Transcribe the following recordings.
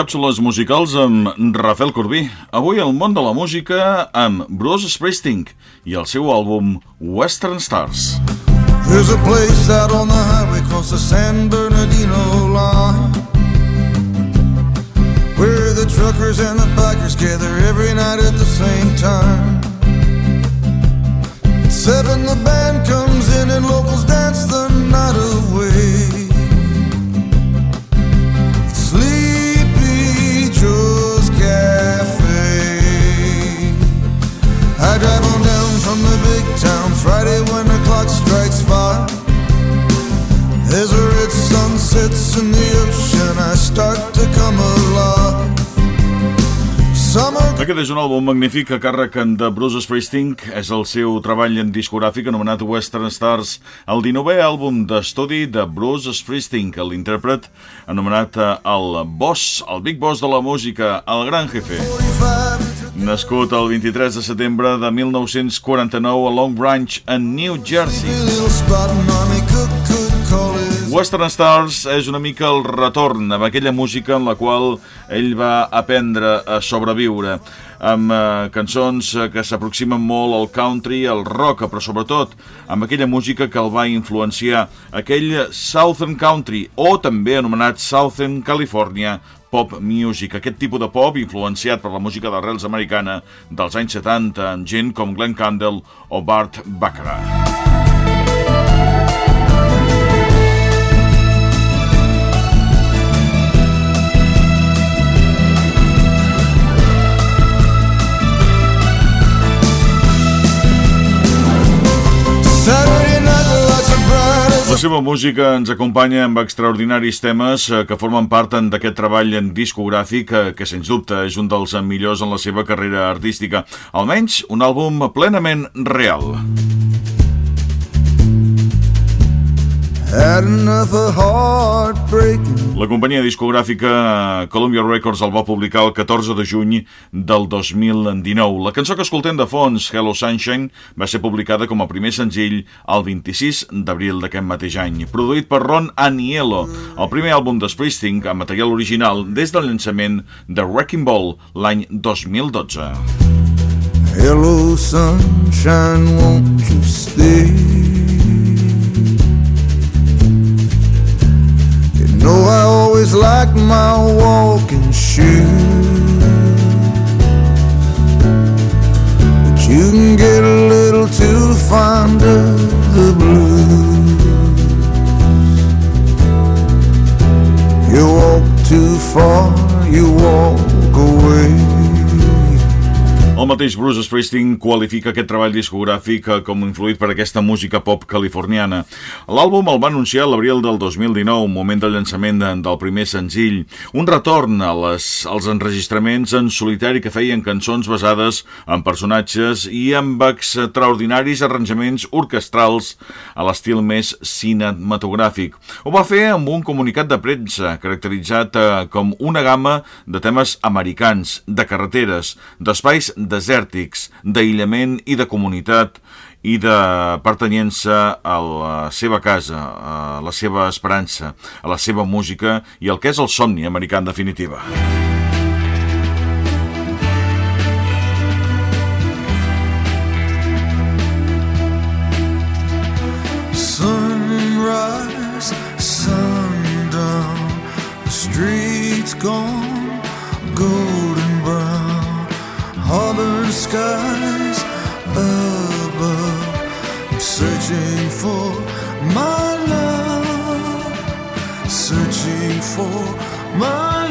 càpsules musicals amb Rafael Corbí. Avui el món de la música amb Bruce Springsteen i el seu àlbum Western Stars. There's a place out on the highway across the San Bernardino line Where the truckers and the bikers gather every night at the same time seven the band Aquest és un àlbum magnífic a càrrec de Bruce Springsteen. És el seu treball en discogràfic anomenat Western Stars, el 19è àlbum d'estudi de Bruce Springsteen, l'intèrpret anomenat eh, el boss, el big boss de la música, el gran jefe. 45 Nascut el 23 de setembre de 1949 a Long Branch, en New Jersey. Western Stars és una mica el retorn amb aquella música en la qual ell va aprendre a sobreviure amb eh, cançons eh, que s'aproximen molt al country, al rock, però sobretot amb aquella música que el va influenciar, aquell Southern Country, o també anomenat Southern California pop music, aquest tipus de pop influenciat per la música d'arrels americana dels anys 70 amb gent com Glenn Campbell o Bart Baccarat. Seva música ens acompanya amb extraordinaris temes eh, que formen part d'aquest treball en discogràfic eh, que, sens dubte, és un dels millors en la seva carrera artística. Almenys un àlbum plenament real. La companyia discogràfica Columbia Records el va publicar el 14 de juny del 2019. La cançó que escoltem de fons, Hello Sunshine, va ser publicada com a primer senzill el 26 d'abril d'aquest mateix any. Produït per Ron Aniello, el primer àlbum de Springsteen amb material original des del llançament de Wrecking Ball l'any 2012. Hello sunshine, won't you stay? I always like my walking shoes. But you can get mateix Bruce Springsteen qualifica aquest treball discogràfic eh, com influït per aquesta música pop californiana. L'àlbum el va anunciar l'abril del 2019, moment del llançament del primer senzill, un retorn a les, als enregistraments en solitari que feien cançons basades en personatges i amb extraordinaris arranjaments orquestrals a l'estil més cinematogràfic. Ho va fer amb un comunicat de premsa caracteritzat eh, com una gamma de temes americans, de carreteres, d'espais desèrtics, d'aïllament i de comunitat i de pertanyença a la seva casa, a la seva esperança, a la seva música i el que és el somni americà en definitiva. Sunrise, sundown, the streets gone, golden harbor skies above. I'm searching for my love, searching for my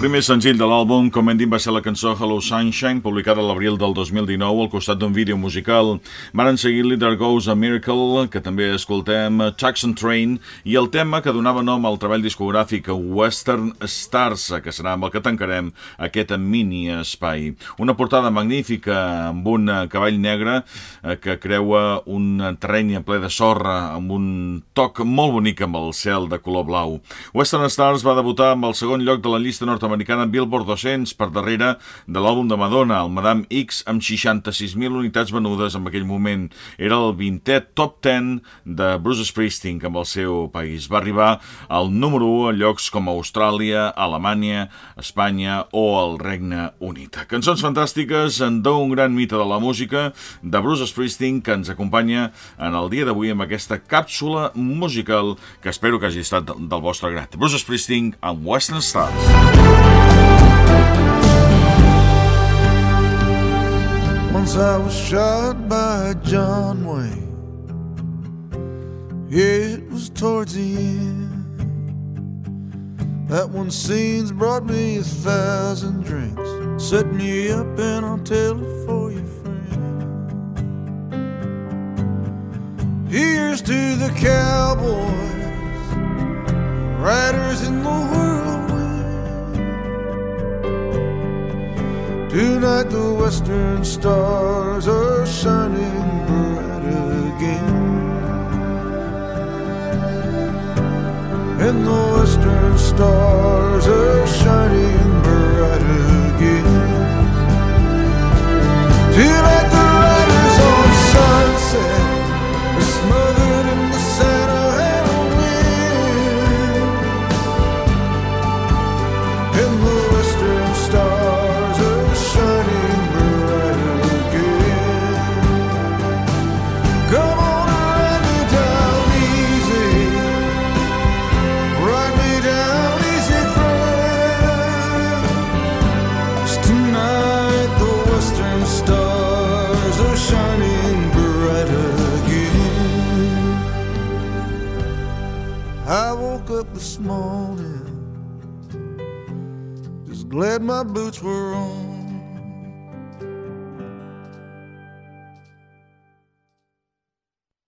primer senzill de l'àlbum, com hem dit, va ser la cançó Hello Sunshine, publicada l'abril del 2019 al costat d'un vídeo musical. Varen seguir-li There Goes a Miracle, que també escoltem, Jackson Train, i el tema que donava nom al treball discogràfic Western Stars, que serà amb el que tancarem aquest mini espai. Una portada magnífica amb un cavall negre eh, que creua un terreny ple de sorra amb un toc molt bonic amb el cel de color blau. Western Stars va debutar amb el segon lloc de la llista nord nord-americana Billboard 200 per darrere de l'àlbum de Madonna, el Madame X, amb 66.000 unitats venudes en aquell moment. Era el 20è top 10 de Bruce Springsteen amb el seu país. Va arribar al número 1 a llocs com Austràlia, Alemanya, Espanya o el Regne Unit. Cançons fantàstiques d'un gran mite de la música de Bruce Springsteen que ens acompanya en el dia d'avui amb aquesta càpsula musical que espero que hagi estat del vostre grat. Bruce Springsteen amb Western Stars. Once I was shot by John Wayne. It was towards the end. That one scene's brought me a thousand drinks. Set me up and I'll tell it for you, friend. Here's to the cowboys riders in the whirlwind. The western stars are shining bright again. And the western stars are I woke up this morning, just glad my boots were on.